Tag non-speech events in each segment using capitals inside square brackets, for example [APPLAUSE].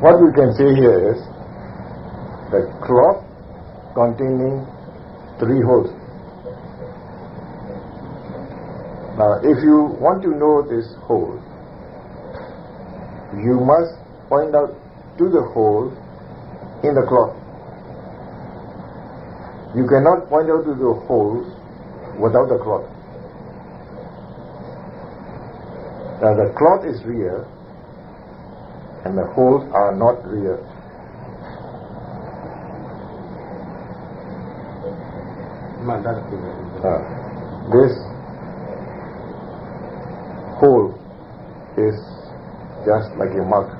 what we can say here is the cloth containing three holes. Now, if you want to know this hole, you must point out to the hole in the cloth. You cannot point out to the hole without the cloth. Now the cloth is real and the holes are not real. Uh, this hole is just like a mark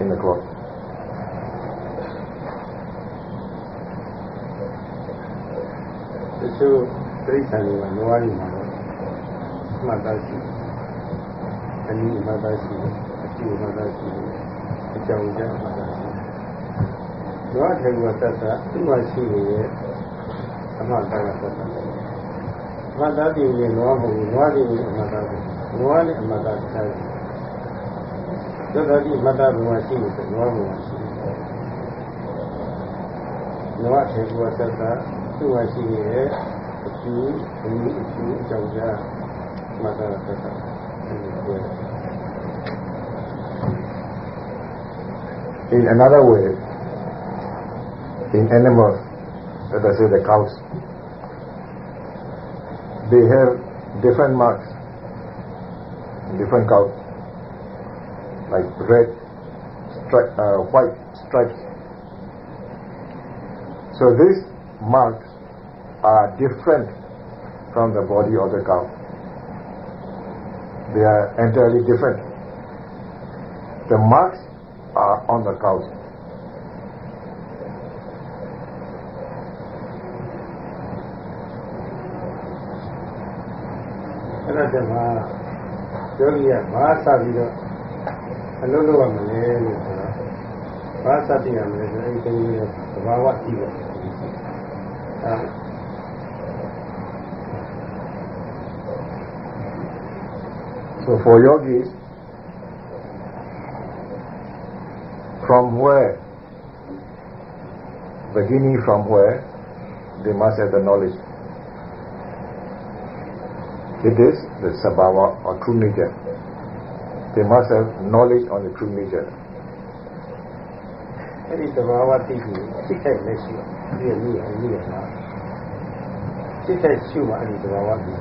in the cloth. ရှိမှသာရှိအကြောင်းကြားမှသာရှိလောထေဝသတ္တသူ့မှာရှိနေတဲ့အမှန်တရားသတ္တမတတ်တည်ရင်လောမဟုတ်ဘူးလောတည်ရင်အမှန်တရားလောနဲ့အမှန်တရားတရားသတ္တတိမတ္တဘုံရှိနေတယ်လောဘုံရှိနေတယ်လောထေဝသတ္တသူ့မှာရှိနေတဲ့အကျိုးအမှုအကျိုးအကြောင်းကြားမှသာသတ္တ In another way, in animals, let us say the cows, they have different marks, different cows. like red, stri- uh, white stripes. So these marks are different from the body of the cow. They are entirely different. The marks on the cows. Yogi အလုပ်လုပ်ရမလဲလို့ဆိုတော့ဘာစတိရမလဲဆိုအဲဒီကိန်းရဲ့သဘာဝကြည့်လို့အဲ So for yogis, from where, beginning from where, they must have the knowledge. It is the sabhava or true nature. they must have knowledge on the true nature. အဲ့ဒီသဘာဝသိပြီးစိတ်ထိုက်လက်ရှိဒီလိုမျိုးအမျိုးလားစိတ်ထိုက်ရှုမှအဲ့ဒီသဘာဝသိ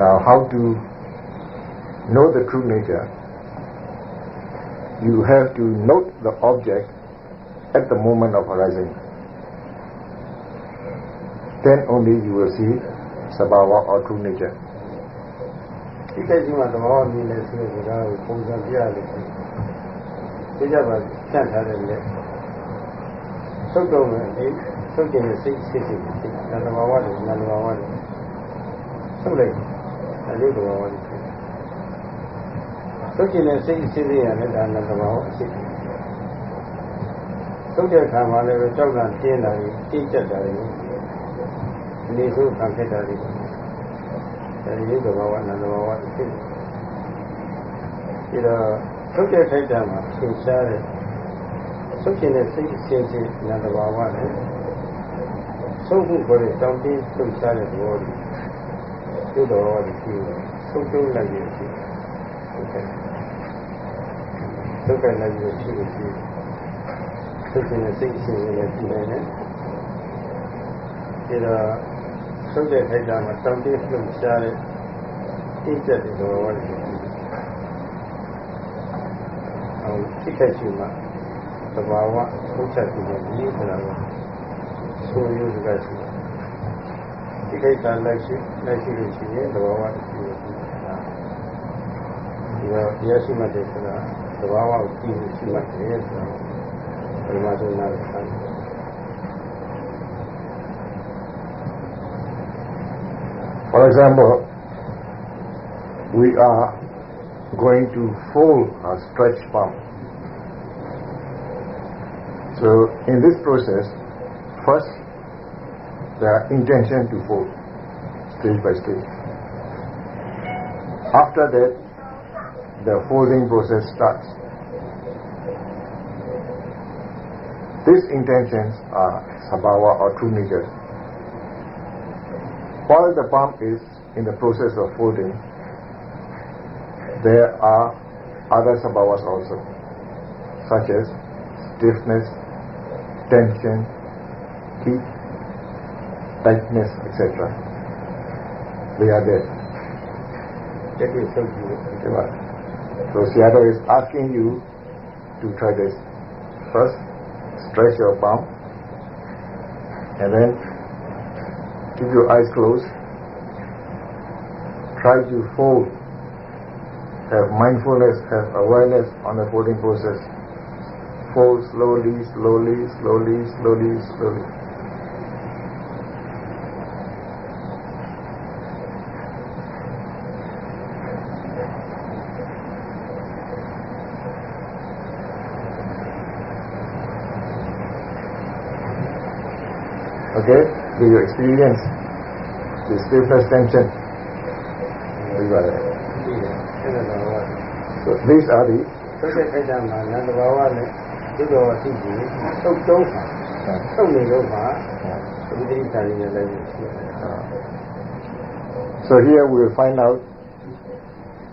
Now how to know the true nature? You have to note the object at the moment of arising. Then only you will see Sabhava or true nature. ဒီကိစ္စမှာသဘောမြင်လဲဆိုတဲ့စကားကိုပုံစံပြရလို့ဒီကြပါဖြန့်ထားတဲ့လက်သုတ်တော်မယ်လေသုတ်ကျင်တဲ့စိတ်စိတ်စိတ်စိတ်နာသဘာဝတွေနာသဘာဝတွေသုတ်လိုက်အယုသဘာဝတွေ သုတ်ကျင်တဲ့စိတ်စိတ်စိတ်ရလည်းဒါနာသဘာဝအစိတ်သုတ်တဲ့ခါမှာလည်းကြောက်တာတင်းတာတွေတိကျက်တာတွေအနေဆုံးခံဖြစ်တာတွေအဲဒီသဘာဝနာသဘာဝတွေဖြစ်တယ်ဒါတော့ထုတ်တဲ့ထိုက်တာမှာသင်ရှားတဲ့သုတ်ကျင်တဲ့စိတ်အစဉ်စဉ်နာသဘာဝနဲ့သုံးခုပေါ်တဲ့တောင်းတင်းလှုပ်ရှားတဲ့သဘောတွေသို့တော်ဒီရှိဆုံးကျုံးလိုက်ရရှိဟုတ်ကဲ့သု တ်ကလည်းရရှိရှိသုတ်ကျင်တဲ့စိတ်အစဉ်စဉ်နဲ့ပြည်နေတယ်ဒါတော့ဆုံးတဲ့ထိုက်တာမှာတောင်းတင်းလှုပ်ရှားတဲ့အိတ်ချက်တွေတော့ဝါတယ်အောင်ခိခက်ရှိမှသဘာဝထုတ်ချက်ပြီးတော့ဒီဆိုတာကဆိုရစကားရှိဒီကိစ္စလိုက်ရှိလိုက်ရှိလို့ရှိရင်သဘာဝရှိလို့ရှိတာဒီတော့တရားရှိမှတဲ့ဆိုတာ For example, we are going to fold a stretch pump. So in this process, first the intention to fold, stage by stage. After that, the folding process starts. These intentions are sabhava or true nature. While the palm is in the process of folding, there are other sabhavas also, such as stiffness, tension, heat, tightness, etc. They are there. That is so good. So Sayadaw is asking you to try this. First, stretch your palm and then keep your eyes closed. Try to fold. Have mindfulness, have awareness on the folding process. Fold slowly, slowly, slowly, slowly, slowly. Okay? Do you experience the stiffness tension? You got it. ဒီအဲ့ဒါတော့ So these are the သုတ်တဲ့ခိုက်တာမှာနန္ဒဘာဝနဲ့ဒီတော်ရှိကြည့်သုတ်တုံးမှာသုတ်နေတော့မှာသတိစာရင်းနဲ့လည်းရှိတယ် uh, so here we will find out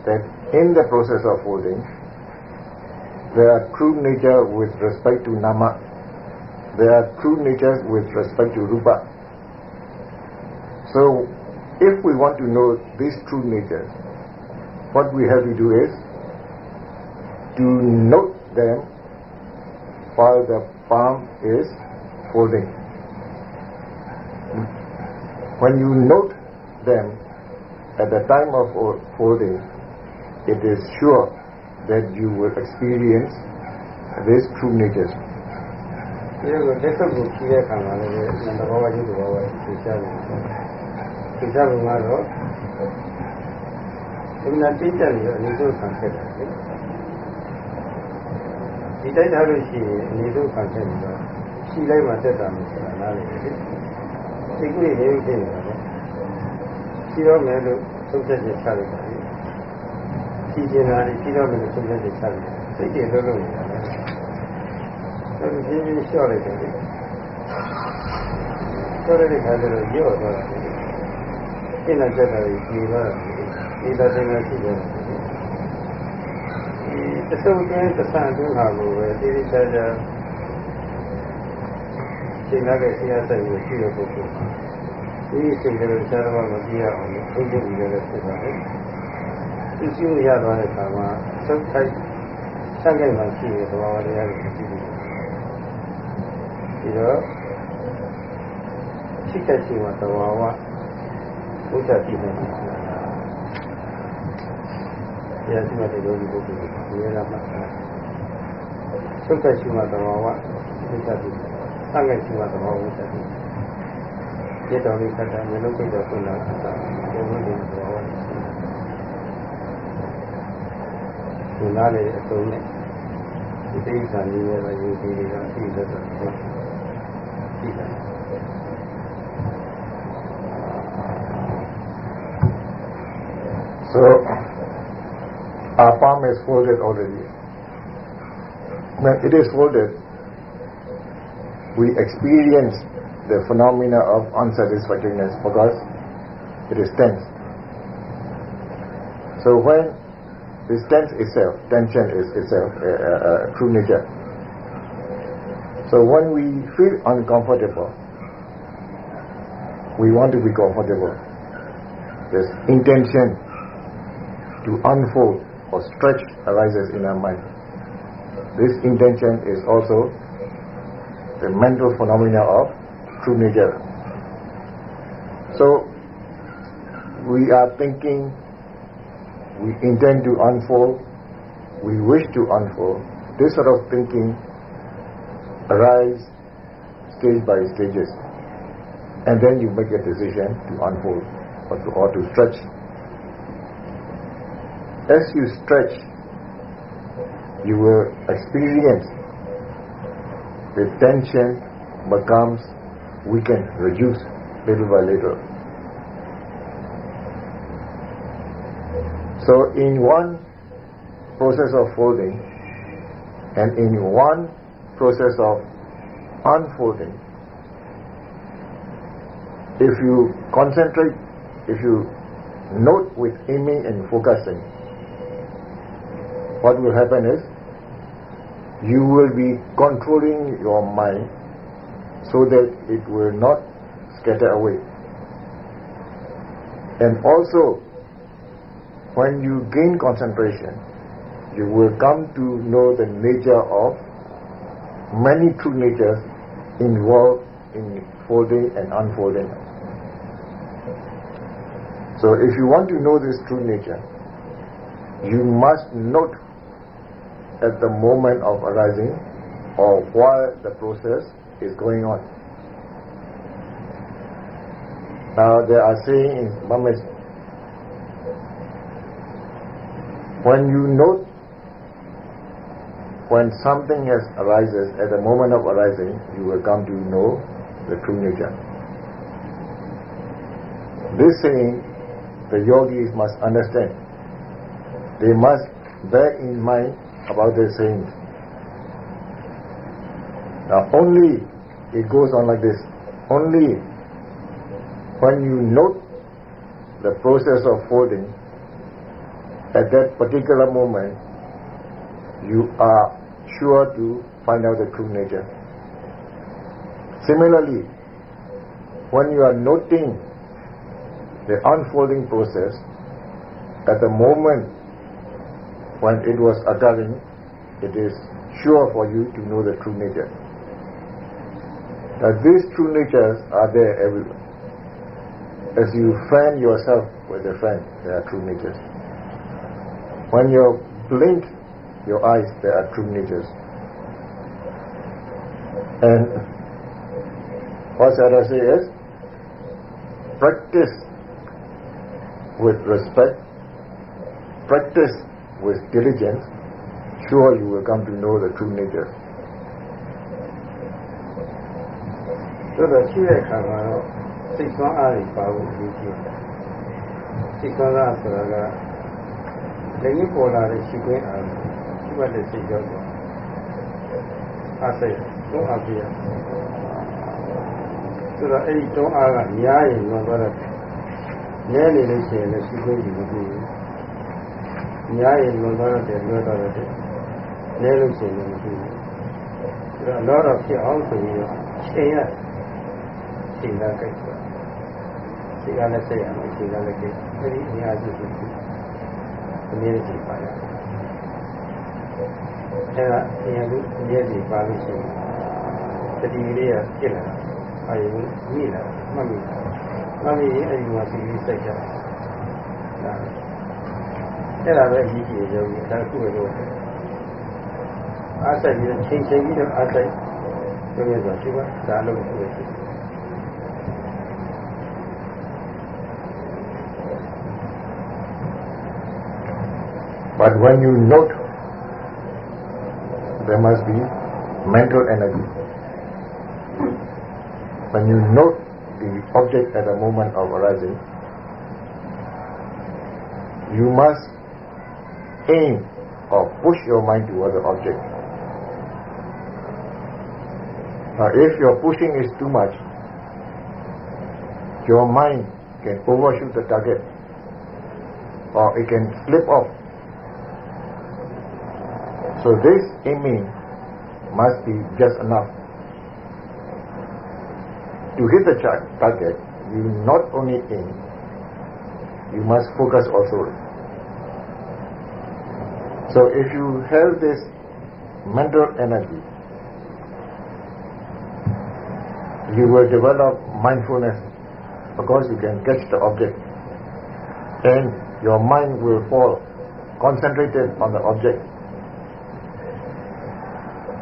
that in the process of folding, there are true nature with respect to nama, there are true natures with respect to rupa. So if we want to know these true natures, what we have to do is to note them while the palm is folding. When you note them at the time of fo- folding, it is sure that you will experience these true natures. ဒီလိုလက်ဆက်ကိုကြည့်တဲ့အခါမှာလည်းနန္ဒဘာဝရုပ်ဘာဝသိချတယ်သိချလို့ကတော့ဒီမှာတိကျနေတော့အနည်းဆုံးခံခဲ့တယ်လေဒီတိုက်ထားလို့ရှိရင်အနည်းဆုံးခံခဲ့နေတော့ရှိလိုက်မှတက်တာမျိုးဆိုတာနားလေလေဒီကုရေးနေဖြစ်နေတာပေါ့ရှိတော့မယ်လို့သုံးချက်ချက်ချလိုက်တာလေရှိကျင်တာရှိတော့မယ်လို့သုံးချက်ချက်ချလိုက်တာစိတ်တွေလုံးလုံးနေတာ လေအဲ့ဒီပြင်းပြင်းလျှော့လိုက်တယ်လေလျှော့လိုက်တဲ့ခါကျတော့ညော့သွားတာလေရှင်းတဲ့ချက်တာကြီးပြေသွားတာလေဒီတဲ့တင်ကရှိတယ်ဒီအစုံတွင်းသစံတွင်းဟာကိုပဲတိတိကျကျရှင်းလာတဲ့ဆရာဆိုင်ကိုရှိရပုဂ္ဂိုလ်ဒီစိတ်ကလေးဆရာတော်မကြည့်ရအောင်လို့ဘုရားကြီးလည်းဖြစ်ပါလေဒီရှိရသွားတဲ့အခါမှာသုတ်ထိုက်ဆန့်ကျင်မှရှိတဲ့သဘာဝတရားကိုကြည့် ပြီးဒီတော့ရှိတဲ့ရှိမှသဘာဝဘုရားကြည့်နေတယ်တရားရှိမှတဲ့ယောဂီပုဂ္ဂိုလ်ကိုဒီရမှာသုတ်တဲ့ရှိမှသဘာဝဘုရားကြည့်ဆန့်ကျင်ရှိမှသဘာဝဘုရားကြည့်ဒီတော်လေးဆက်တာမျိုးလုံးပြတော့ဆွလာတာဘုရားကြည့်သဘာဝဒီနားလေအစုံနဲ့ဒီသိက္ခာလေးရဲ့ယူဒီတွေကအသိသက်တော့ကြည့်တယ် So our palm is folded already. When it is folded, we experience the phenomena of unsatisfactoriness because it is tense. So when this tense itself, tension is itself a, true nature. So when we feel uncomfortable, we want to be comfortable. This intention to unfold or stretch arises in our mind. This intention is also the mental phenomena of true nature. So we are thinking, we intend to unfold, we wish to unfold. This sort of thinking arises stage by stages. And then you make a decision to unfold or to, or to stretch as you stretch, you will experience the tension becomes weakened, reduced little by little. So in one process of folding and in one process of unfolding, if you concentrate, if you note with aiming and focusing, what will happen is you will be controlling your mind so that it will not scatter away. And also, when you gain concentration, you will come to know the nature of many true natures involved in folding and unfolding. So if you want to know this true nature, you must note at the moment of arising or while the process is going on. Now they are saying in Burmese, when you note when something has arises, at the moment of arising, you will come to know the true nature. This saying, the yogis must understand. They must bear in mind about this saying. Now only, it goes on like this, only when you note the process of folding, at that particular moment, you are sure to find out the true nature. Similarly, when you are noting the unfolding process, at the moment when it was occurring, it is sure for you to know the true nature. Now these true natures are there everywhere. As you fan yourself with a fan, they are true natures. When you blink your eyes, they are true natures. And what I say is, practice with respect, practice with diligence, sure you will come to know the true nature. ဆိုတော့ရှိတဲ့အခါမှာတော့စိတ်ဆွမ်းအားတွေပါဖို့အရေးကြီးတယ်စိတ်ဆွမ်းအားဆိုတာကလည်းပေါ်လာတဲ့ရှိခွင့်အား ရှိမှတဲ့စိတ်ကြောင့်အားစိတ်တော့အားပြရဆိုတော့အဲ့ဒီတွန်းအားကများရင်တော့တော့နဲနေလို့ရှိရင်လည်းရှိခွင့်ယူမပြီးဘူးများရင်လွန်သွားတော့တယ်လွတ်တော့တယ်နဲလို့ရှိရင်လည်းမပြီးဘူးဆိုတော့လောတော့ဖြစ်အောင်ဆိုပြီးတော့ချိန်ရချိန်လာကြိုက်တာချိန်ကလည်းဆက်ရမယ်ချိန်ကလည်းကြိုက်အဲ့ဒီအများကြီးဖြစ်ပြီးအမြဲတည်းပါရ အဲ့ဒါအရင်ကအမြဲတည်းပါလို့ရှိရင်တတိလေးကဖြစ်လာတာအာရုံညှိလာမှတ်မိတာမှတ်မိရင်အဲ့ဒီမှာပြီးပြီးစိတ်ကြတာအဲ့ဒါပဲအရေးကြီးတယ်ယောဂီဒါခုပဲလို့အားဆိုင်ပြီးချိန်ချိန်ပြီးတော့အားဆိုင်ပြောရတော့ရှိပါဒါအလုပ်ကိုပဲရှိတယ် But when you note, there must be mental energy. When you note the object at the moment of arising, you must aim or push your mind toward the object. Now, if your pushing is too much, your mind can overshoot the target or it can slip off so this aiming must be just enough. To hit the target, you not only aim, you must focus also. So if you have this mental energy, you will develop mindfulness because you can catch the object and your mind will fall concentrated on the object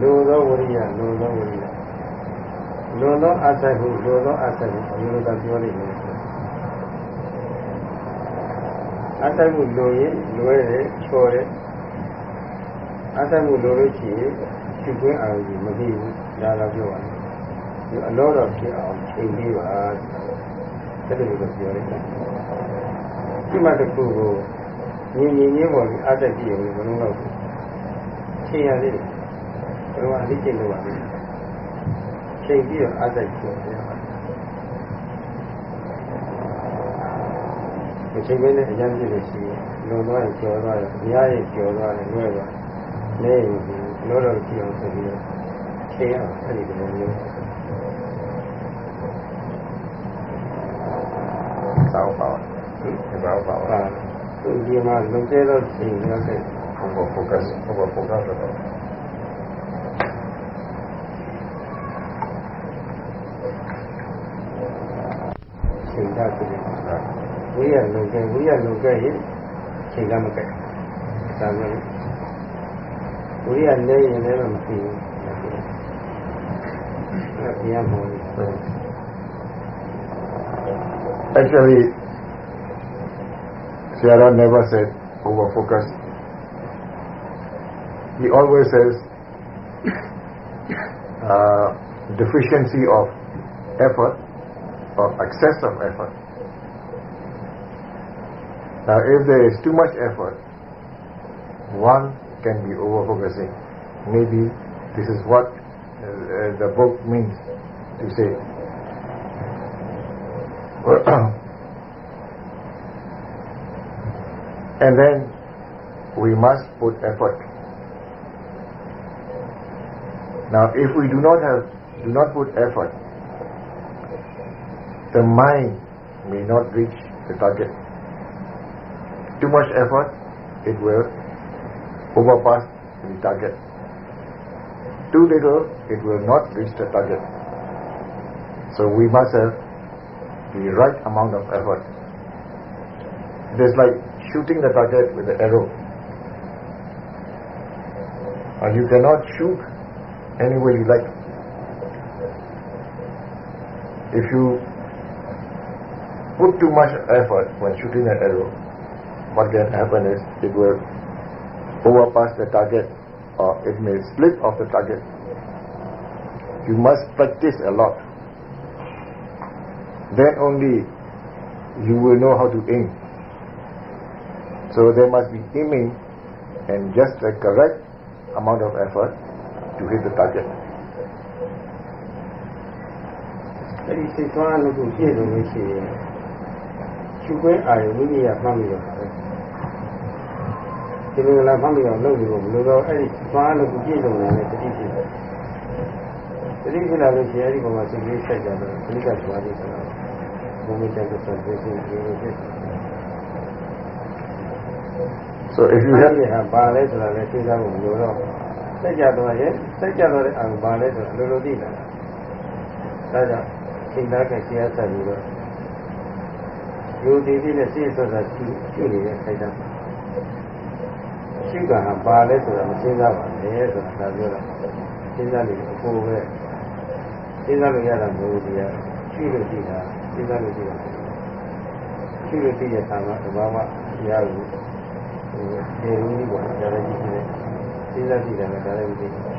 လိုသောဝရိယလိုသောဝရိယလိုသောအတ္တဟုလိုသောအတ္တဟုအမျိုးသားပြောလိမ့်မယ်အတ္တဟုလိုရင်လွဲတယ်ချော်တယ်အတ္တဟုလိုလို့ရှိရင်ဖြူခွင်းအာရုံကြီးမပြီးဘူးဒါသာပြောပါတယ်ဒီအလောတော်ဖြစ်အောင်ချိန်ပြီးပါတဲ့လိုလိုပြောလိုက်ဒီမှာတခုကိုညီညီချင်းပေါ်ပြီးအတ္တကြည့်ရင်ဘယ်လိုလုပ်လဲချိန်ရသေးတယ် ဘယ်လိုအလိကျင့်လို့ပါလဲချိန်ပြီးတော့အတ္တကြည့်တယ်အချိန်ပဲနဲ့အရင်ပြည့်လို့ရှိရင်လုံသွားရင်ကျော်သွားတယ်။ရားရင်ကျော်သွားတယ်လွဲသွားတယ်။လဲရင်လောတော့ကြည့်အောင်ဆိုပြီးတော့ချိန်အောင်အဲ့ဒီလိုမျိုးစောက်ပါဒီဘောက်ပါအာဒီမှာလုံကျဲတော့ချိန်ရောက်တဲ့ over focus over focus တော့ ဓဆိုတဲ့ဆိုတာဝိရလုံကဲဝိရလုံကဲရင်ချိန်ကမကဲဒါမှမဟုတ်ဝိရနေရင်လည်းမရှိဘူးအဲ့ဒါမှမဟုတ် Actually, Sayadaw never said over focus. He always says [COUGHS] uh, deficiency of effort or excessive effort. Now, if there is too much effort, one can be over focusing. Maybe this is what uh, uh, the book means to say. [COUGHS] and then we must put effort. Now, if we do not have, do not put effort, the mind may not reach the target. Too much effort, it will overpass the target. Too little, it will not reach the target. So we must have the right amount of effort. It is like shooting the target with the arrow. And you cannot shoot any way you like. If you put too much effort when shooting an arrow, what can happen is it will overpass the target or it may split off the target. You must practice a lot. Then only you will know how to aim. So there must be aiming and just the correct amount of effort to hit the target. အဲ့ဒီစိတ်သွားလို့ကိုပြည့်စုံလို့ရှိရင် ရှုခွင့်အာရုံဝိရိယမှတ်မိတော့တယ်ဒီလိုလားမှတ်မိတော့လုပ်လို့မလို့တော့အဲ့ဒီသွားလို့ကိုပြည့်စုံတယ်တတိဖြစ်တယ်တတိဖြစ်လာလို့ရှိရင်အဲ့ဒီပုံမှာစိတ်ကလေးဆက်ကြတော့ဒီကသွားတယ်ဆိုတော့ဘုံမိတ်တဲ့ဆိုတဲ့စိတ်ကလေးဖြစ်တယ် So if you ဒီ have ဟာပါလဲဆိုတာလည်းသိသားဖို့မလိုတော့စိတ်ကြတော့ရဲ့စိတ်ကြတော့တဲ့အာရုံပါလဲဆိုတာလိုလိုသိတာဒါကြောင့်စိတ်သားကတရားဆက်ပြီးတော့ ယူတည်တည်နဲ့စိတ်ဆက်ဆက်ရှိရှိနေတဲ့စိတ်သားရှိကဟာပါလဲဆိုတာမသိသားပါနဲ့ဆိုတာဒါပြောတာသိသားလို့အဖို့ပဲသိသားလို့ရတာမဟုတ်ဘူးတရားရှိလို့ရှိတာသိသားလို့ရှိတာရှိလို့သိတဲ့သာမတဘာဝတရားကိုဒီလိုမျိုးပေါ့ဒါလည်းကြည့်နေတယ်သိစားကြည့်တယ်ဒါလည်းကြည့်တယ်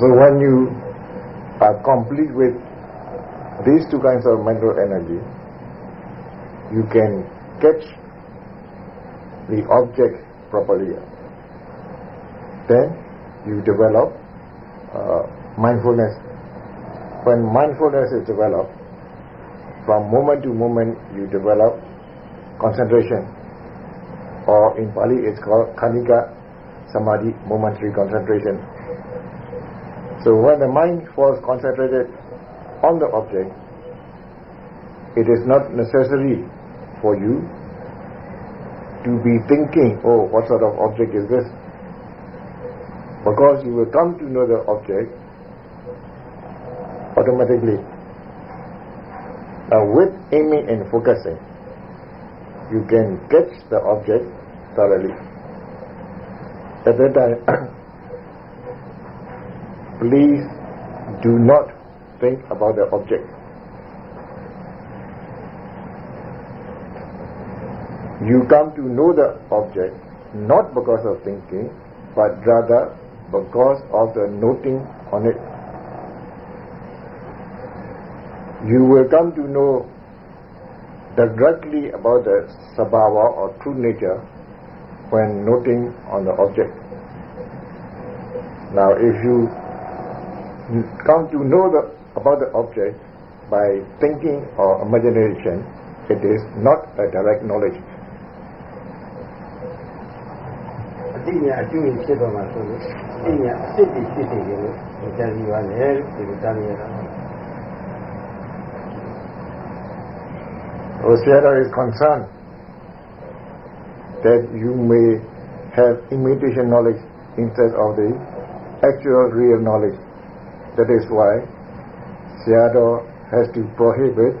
So when you are complete with these two kinds of mental energy, you can catch the object properly. Then you develop uh, mindfulness. When mindfulness is developed, from moment to moment you develop concentration, or in Pali it's called Khanika Samadhi, momentary concentration. So when the mind falls concentrated on the object, it is not necessary for you to be thinking, oh, what sort of object is this? Because you will come to know the object automatically. uh, with aiming and focusing, you can catch the object thoroughly. At that time, please do not think about the object. You come to know the object not because of thinking, but rather because of the noting on it. You will come to know directly about the sabhava or true nature when noting on the object. Now, if you come to know the, about the object by thinking or imagination, it is not a direct knowledge. အတိညာအကျိုးရင်ဖြစ်တော့မှဆိုလို့အတိညာအစစ်တွေဖြစ်နေတယ်လို့ဒီကြံစီပါလေဒီလိုတားရတာ Osiara is concerned that you may have imitation knowledge instead of the actual real knowledge. That is why Sayadaw has to prohibit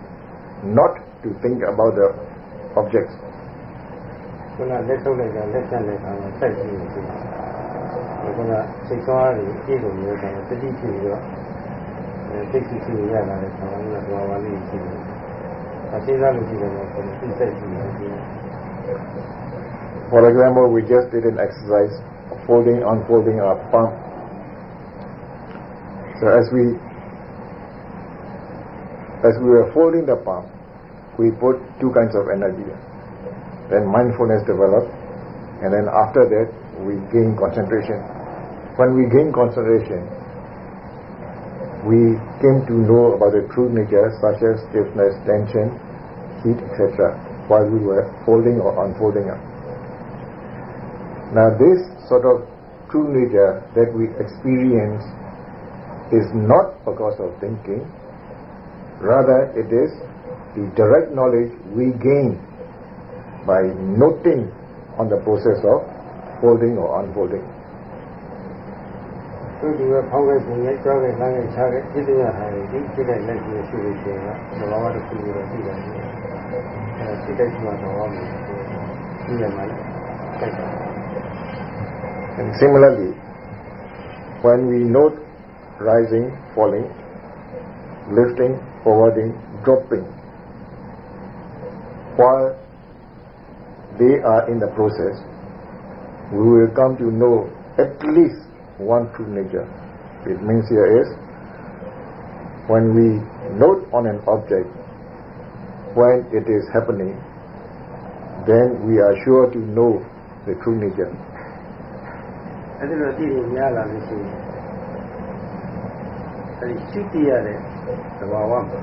not to think about the objects. For example, we just did an exercise folding, unfolding our palm, so as we as we were folding the palm, we put two kinds of energy. Then mindfulness developed, and then after that we gain concentration. When we gain concentration, we came to know about the true nature such as stiffness, tension, heat, etc. while we were folding or unfolding it. Now this sort of true nature that we experience is not because of thinking, rather it is the direct knowledge we gain by noting on the process of folding or unfolding. သူဒီကဖောင်းခဲ့ပုံနဲ့ကြောက်ခဲ့လမ်းခဲ့ချားခဲ့ဖြစ်တဲ့ဟာတွေဒီဖြစ်တဲ့လက်ကြီးရှိလို့ရှိရင်ကသဘာဝတစ်ခုကိုသိတယ်အဲစိတ်တိုက်မှတော့မယ်ဒီရမှာတိုက်တာ And similarly, when we note rising, falling, lifting, forwarding, dropping, while they are in the process, we will come to know at least one true nature. It means here is when we note on an object when it is happening, then we are sure to know the true nature. အဲ့ဒီလိုသိရင်များလာလို့ရှိရင် အဲဒီရှိတည်ရတဲ့သဘာဝမှာ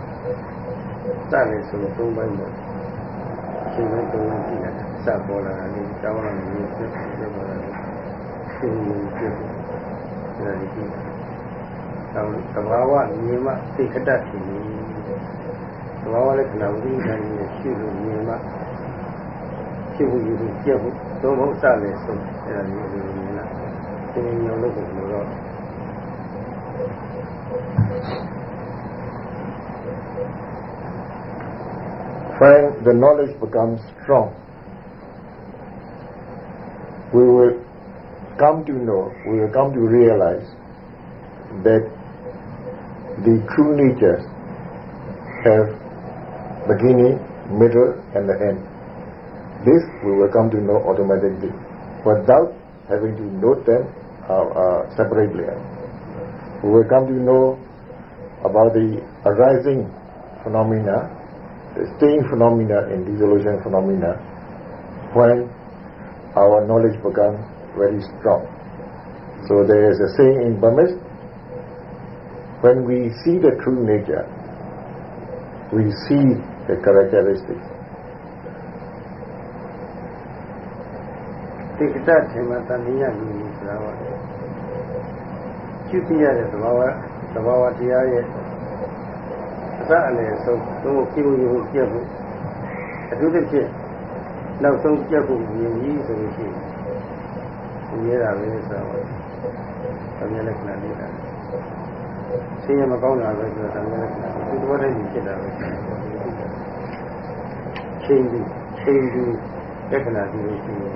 စတယ်ဆိုတော့သုံးပိုင်းပေါ့အချိန်ပိုင်းသုံးပိုင်းကြည့်ရတယ်စပေါ်လာတာလေးတောင်းလာနေပြည့်ပြည့်ပေါ်လာတယ်သိရင်ပြည့်တယ်ဒါလေးကြည့်တောင်းသဘာဝမြင်မှသိခတတ်ဖြစ်နေသဘာဝလက္ခဏာဝိညာဉ်ရဲ့ရှိလို့မြင်မှဖြစ်ဖို့ယူဖို့ပြည့်ဖို့သုံးဖို့စတယ်ဆိုအဲ့ဒါမျိုးလိုမြင်လာ When the knowledge becomes strong, we will come to know, we will come to realize that the true natures have beginning, middle, and the end. This we will come to know automatically without having to note them uh, uh, separately. We will come to know about the arising phenomena, the staying phenomena and dissolution phenomena when our knowledge becomes very strong. So there is a saying in Burmese, when we see the true nature, we see the characteristics. ဒီကတထေမတန်မြတ်လူဆိုတာပါ ကျွတ်ရတဲ့သဘာဝသဘာဝတရားရဲ့အစအလယ်ဆုံးသို့ကိဝယဟုပြတ်ဖို့အထူးသဖြင့်နောက်ဆုံးပြတ်ဖို့မြင်ပြီးဆိုလို့ရှိရင်မြင်ရတာပဲဆိုတာပါအမြဲလက္ခဏာလေးတာဆင်းရဲမကောင်းတာပဲဆိုတာဒါလည်းဒီတော့တည်းဖြစ်တာပဲချိန်ဒီချိန်ဒီလက္ခဏာဒီလိုရှိတယ်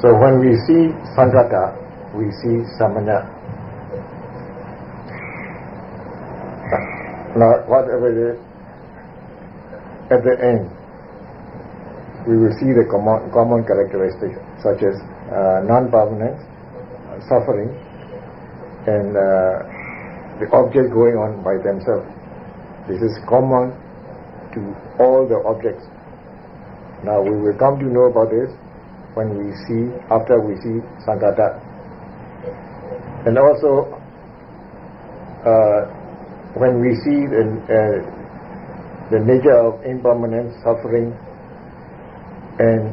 So when we see Sankhata, we see Samanna. Now whatever it is, at the end, we will see the common, common characteristics such as uh, non-permanence, uh, suffering, and uh, the object going on by themselves. This is common to all the objects. Now we will come to know about this when we see, after we see Sankhata. And also, uh, when we see the, uh, the nature of impermanence, suffering, and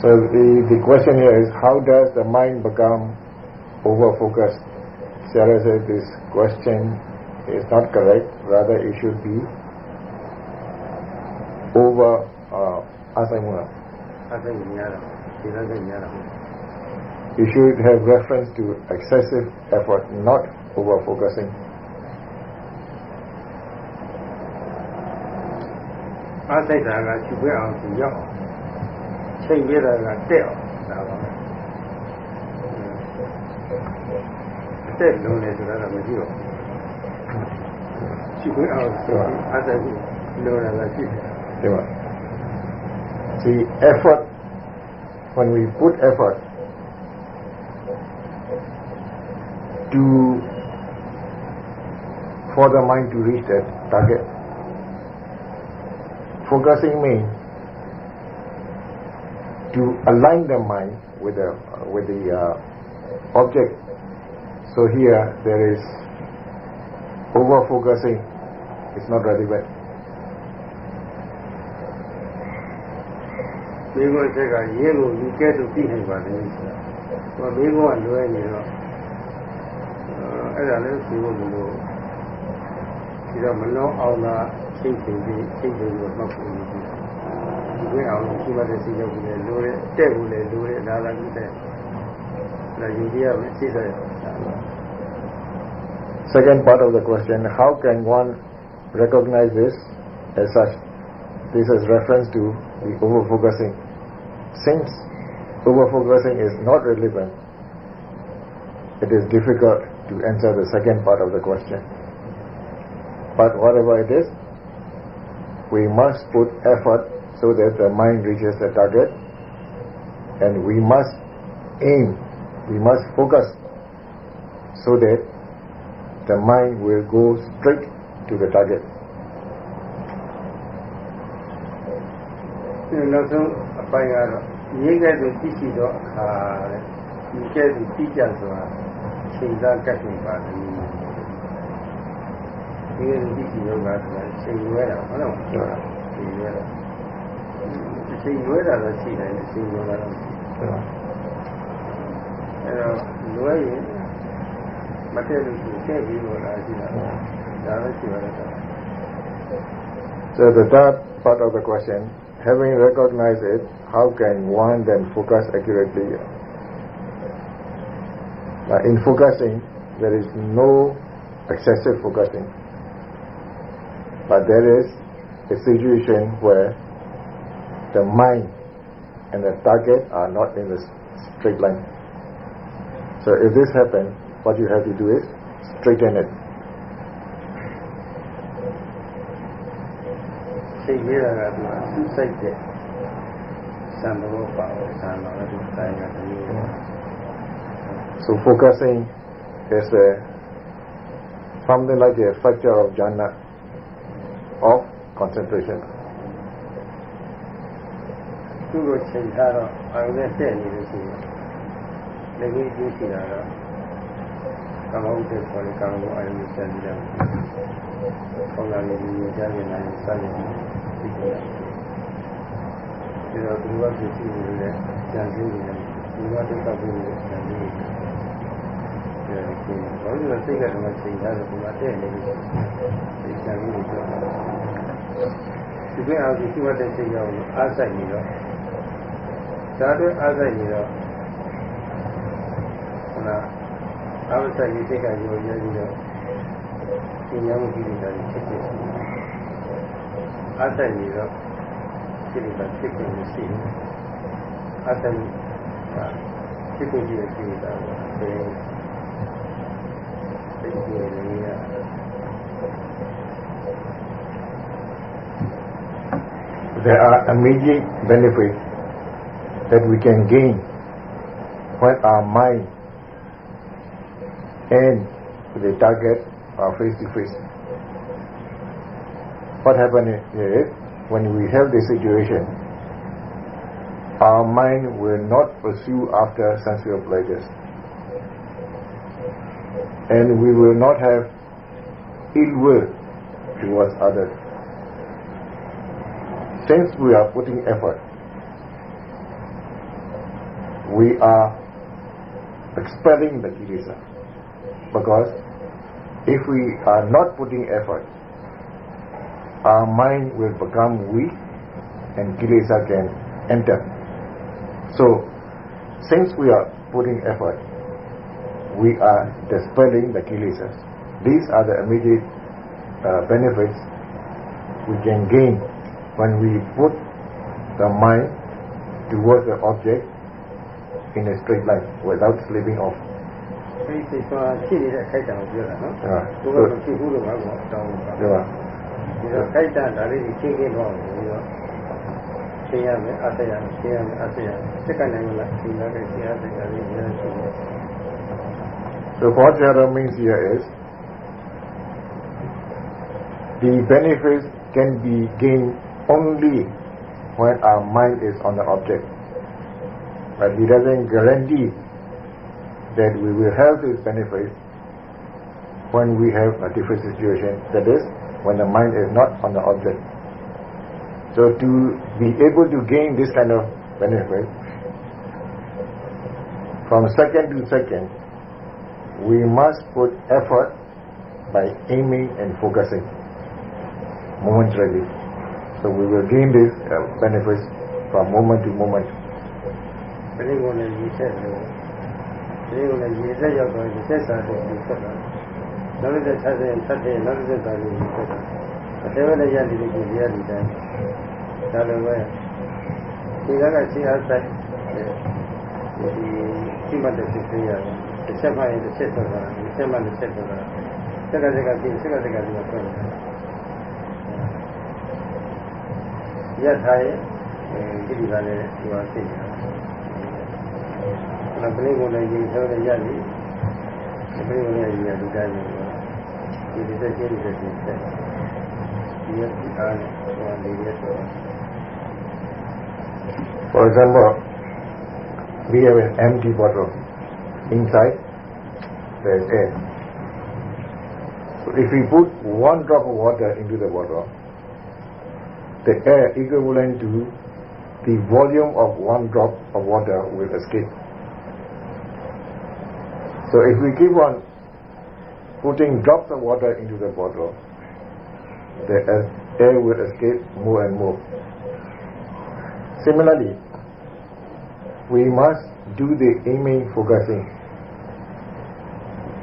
So the, the question here is, how does the mind become over-focused? Sayadaw said this question is not correct, rather it should be over uh, Asamuna. You should have reference to excessive effort, not over focusing. အားစိတ်ဓာတ်ကချူပြအောင်သူရောက်အောင်ချိန်ပြတာကတက်အောင်ဒါပါပဲအတက်လုံးနေဆိုတာကမရှိတော့ချူပြအောင်ဆိုအားစိတ်လုံးလာရှိတယ် Yeah. See, effort, when we put effort to, for the mind to reach that target, focusing means to align the mind with the, with the uh, object. So here there is over focusing, it's not relevant. မိဘဆက်ကရေးကိုဒီကဲသို့သိနိုင်ပါလိမ့်ဆိုတာဟောမိဘကလွဲနေတော့အဲ့ဒါလည်းသိဖို့မလို့ဒီတော့မနှောအောင်သာ ချိန်ချိန်ပြီးချိန်ချိန်ပြီးမှတ်ဖို့လို့ဒီဝိအောင်ရှိမှတဲ့စိတ်ရောက်ပြီးလေလိုတဲ့တဲ့ဘူးလေလိုတဲ့ဒါလာပြီးတဲ့ဒါယူရမယ်စိတ်ဆက် Second part of the question, how can one recognize this as such? This is reference to the over-focusing. Since over-focusing is not relevant, it is difficult to answer the second part of the question. But whatever it is, we must put effort so that the mind reaches the target and we must aim, we must focus so that the mind will go straight to the target. ဒီနောက်ဆုံးအပိုင်းကတော့ရေးကဲသို့သိရှိသောအခါတဲ့ဒီကဲသို့သိကြဆိုတာချိန်သာကတ်နေပါလိမ့်မယ် ဒီကဲသို့သိရှိသောကဆိုတာချိန်ရွဲတာဟုတ်လားချိန်ရွဲတာချိန်ရွဲတာတော့ရှိတယ်ချိန်ရွဲတာတော့အဲတော့လွဲရင်မတည့်လို့ရှိရင်ပြီးလို့လာရှိတာဒါလည်းရှိရတယ် So the third part of the question, having recognized it, how can one then focus accurately? Now in focusing, there is no excessive focusing. But there is a situation where the mind and the target are not in the straight line. So if this happens, what you have to do is straighten it. So focusing is a something like a structure of jhana. Of concentration. သူ့ကိုချိန်ထားတော့အာရုံနဲ့တက်နေလို့ရှိရင်လည်းကြီးကျူးရှိတာတော့ကာမဝိတ္တခေါ်တဲ့ကာမဂုဏ်အာရုံနဲ့တက်နေတာ။ခေါင်းလာနေနေကြနေနိုင်စတယ်ဒီလိုဒါတော့ဒီဝတ်ဖြစ်နေတဲ့ကြံစည်နေတဲ့ဒီဝတ်တက်တော့ပြီးနေတဲ့ကြံစည်နေတဲ့ ဒီဘာလို့လဲစိတ်ကတော့ချိန်ထားတယ်ဒီမှာတက်နေလို့ဒီကြံစည်နေတော့ဒီကအားကြီးရှိမှတဲ့စိတ်ရောက်လို့အားဆိုင်နေတော့ဓာတ်တွေအားဆိုင်နေတော့ဟုတ်လားအားဆိုင်နေစိတ်ကရောရပြီးတော့သင်ညာမှုကြည့်နေတာဖြစ်ဖြစ်အားဆိုင်နေတော့ဖြစ်နေတာဖြစ်ဖြစ်မရှိဘူးအားဆိုင်ဖြစ်ဖြစ်ကြည့်ရရှိနေတာပဲသိတယ်နေရ There are immediate benefits that we can gain when our mind and the target are face to face. What happens is when we have this situation, our mind will not pursue after sensual pleasures. And we will not have ill will towards others. Since we are putting effort, we are expelling the kilesa. Because if we are not putting effort, our mind will become weak and kilesa can enter. So, since we are putting effort, we are dispelling the kilesas. These are the immediate uh, benefits we can gain when we put the mind towards the object in a straight line without slipping off. စိတ်စိတ်သွားဖြစ်နေတဲ့ခိုက်တံကိုပြောတာနော် Ah, ဘုရားမဖြစ်ဘူးလို့ငါကတော့တောင်းတာ Yeah. ဒီတော့ခိုက်တံဒါလေးကိုရှင်းခင်းတော့ပြီးတော့ရှင်းရမယ်အတရရှင်းရမယ်အတရစက္ကန့်နိုင်လားရှင်းရတဲ့ရှင်းရတဲ့ဒါလေးရရှိတယ် what Jara means here is the benefits can be gained only when our mind is on the object. But he doesn't guarantee that we will have these benefits when we have a different situation, that is, when the mind is not on the object. So to be able to gain this kind of benefit, from second to second, we must put effort by aiming and focusing momentarily. So we will gain these uh, benefits from moment to moment. ပရိကိုယ်နဲ့ရည်ဆက်လို့ပရိကိုယ်နဲ့ရည်ဆက်ရောက်တော့ရည်ဆက်စာတွေရည်ဆက်တာနောက်တစ်ဆက်ဆက်ဆက်တဲ့နောက်တစ်ဆက်စာတွေရည်ဆက်တာအသေးဝလည်းရည်လေးကိုရည်ရည်တိုင်းဒါလိုပဲဒီကကစီအားဆိုင်ဒီဒီမှတ်တဲ့စိတ်ရရ တစ်ချက်မှရင်တစ်ချက်ထွက်သွားတာတစ်ချက်မှတစ်ချက်ထွက်သွားတာစက်ကစက်ကပြီးစက်ကစက်ကပြီးတော့ထွက်သွားရထားရဲ့ဒီလိုကလည်းဒီဟာသိနေတာ။အဲ့ဒါပြိကုန်လည်းရေဆောက်လည်းရပြီ။ပြိကုန်လည်းရေရဒီတိုင်းပဲ။ဒီဒီသက်ကျေးဒီသက်ကျေးဆက်။ဒီရက်ဒီအားနဲ့ဟောလေးရက်တော့ For example, we have an empty bottle Inside, there is air. So if we put one drop of water into the bottle, the air equivalent to the volume of one drop of water will escape. So if we keep on putting drops of water into the bottle, the air will escape more and more. Similarly, we must do the aiming focusing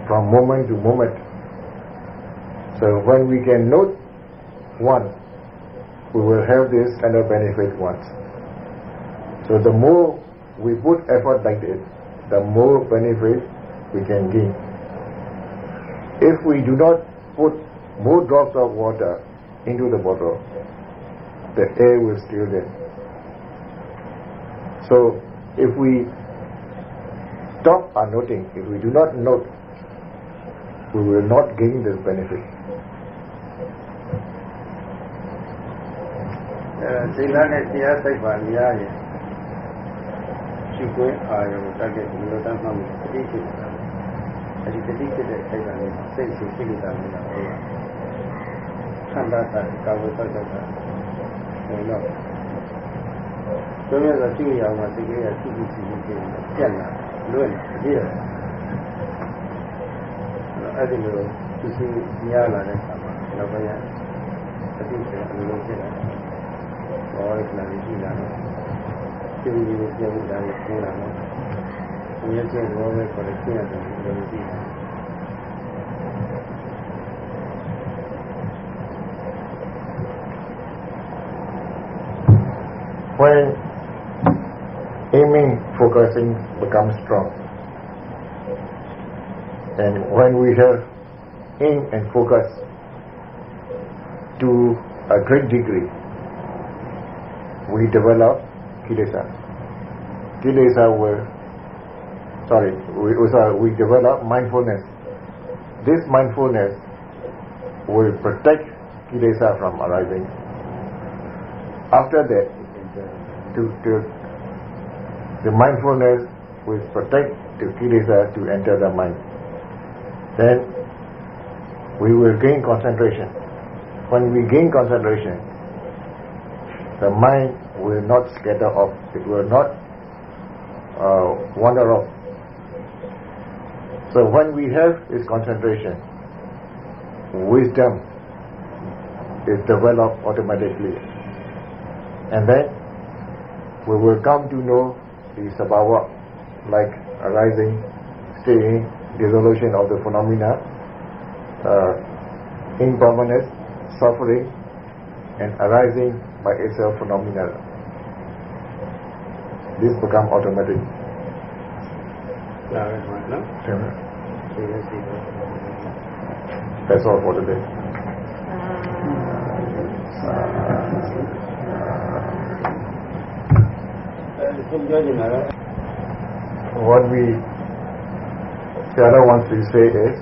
from moment to moment. So when we can note one, we will have this kind of benefit once. So the more we put effort like this, the more benefit we can gain. If we do not put more drops of water into the bottle, the air will still there. So if we stop our noting, if we do not note, we will not gain this benefit. အဲစိတ်လားနဲ့တရားစိတ်ပါများရင်ရှိခွင့်အာရုံတက်တဲ့ဒီလိုတမ်းမှမတတိဖြစ်တာအဲဒီတတိဖြစ်တဲ့စိတ်ကလည်းစိတ်ရှိဖြစ်နေတာမျိုးလားဟုတ်လားခန္ဓာတာကာဝတ္တတာဘယ်တော့ဆိုရတော့ရှိရအောင်စိတ်ကလေးကရှိရှိရှိရှိပြက်လာလွင့်လာပြည့်တယ် အဲ့ဒီလိုသူစီများလာတဲ့အခါမှာနောက်ပိုင်းအတိအကျအလိုလိုဖြစ်လာတယ်ဘောရလာပြီးရှိလာတယ်ဒီလိုမျိုးပြောမှုလာပြီးပေါ်လာတယ်။ဒီရဲ့ဘောပဲခေါ်တဲ့ကျင့်ရတယ်လို့ပြောကြည့်တယ် When aiming, focusing becomes strong, and when we have aim and focus to a great degree, we develop kilesa. Kilesa will, sorry, we, sorry, we develop mindfulness. This mindfulness will protect kilesa from arising. After that, to, to the mindfulness will protect the kilesa to enter the mind. Then we will gain concentration. When we gain concentration, the mind will not scatter off, it will not uh, wander off. So when we have this concentration, wisdom is developed automatically. And then we will come to know the sabhava like arising, staying, dissolution of the phenomena, uh, impermanence, suffering, and arising by itself phenomena. This become automatic. That's all for today. What we Sarah wants to say is,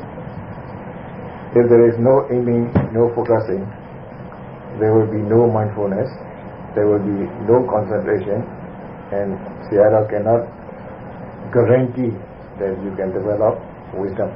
if there is no aiming, no focusing, there will be no mindfulness, there will be no concentration, and Sierra cannot guarantee that you can develop wisdom.